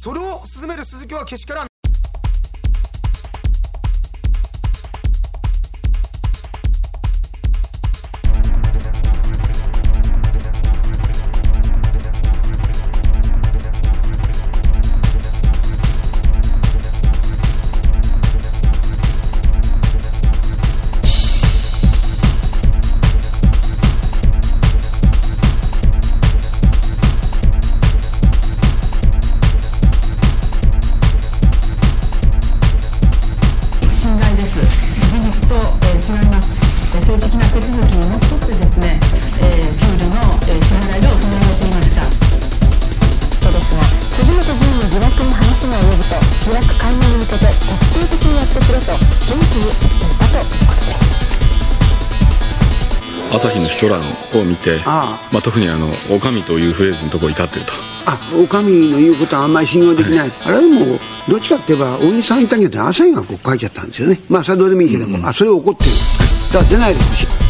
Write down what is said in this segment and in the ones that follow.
それを進める鈴木はけしからん。手続きにのっとってですね、えー給料の、えー支払いが行われていました。そうですが、藤本議員の疑惑に話が及ぶと、疑惑解明に向けて徹底的にやってくれと、元気に言っていたと。いうことです。朝日の人欄を見てあ。まあ、特にあの「おかみ」というフレーズのところに至ってると。あお上の言うことはあんまり信用できない、あれはもうどっちかって言えば大西さん言ったけど朝日がこう書いちゃったんですよね。まあそれはどうでもいいけども、あそれ怒ってるだから出な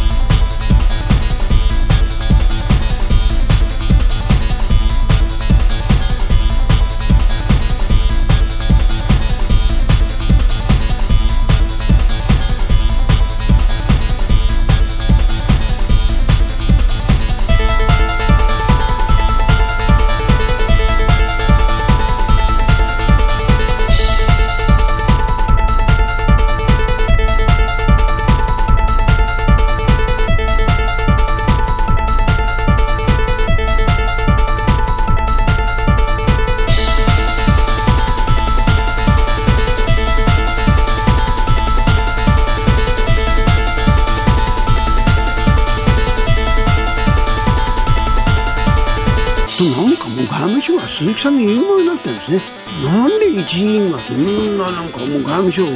となんかもう外務省は鈴木さんの言うままになってるんですねなんで一員がそんななんかもう外務省を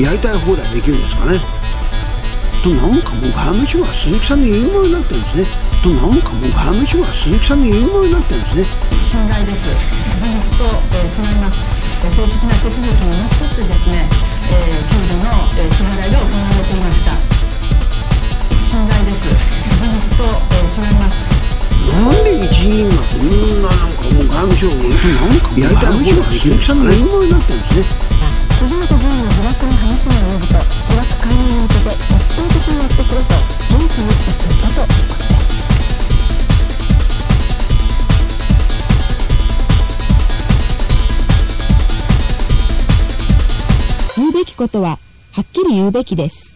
やりたい放題できるんですかねとなんかもう外務省は鈴木さんの言うままになってるんですねとなんかもう外務省は鈴木さんの言うままになってるんですね信頼です。事実と、えー違います。えー正式な手続きにのっとってですね、えー給料の、えー支払いがなんで一員がそんななんかもう外務省をやりたい放題鈴木さんの言うままになってるんですね言うべきことははっきり言うべきです。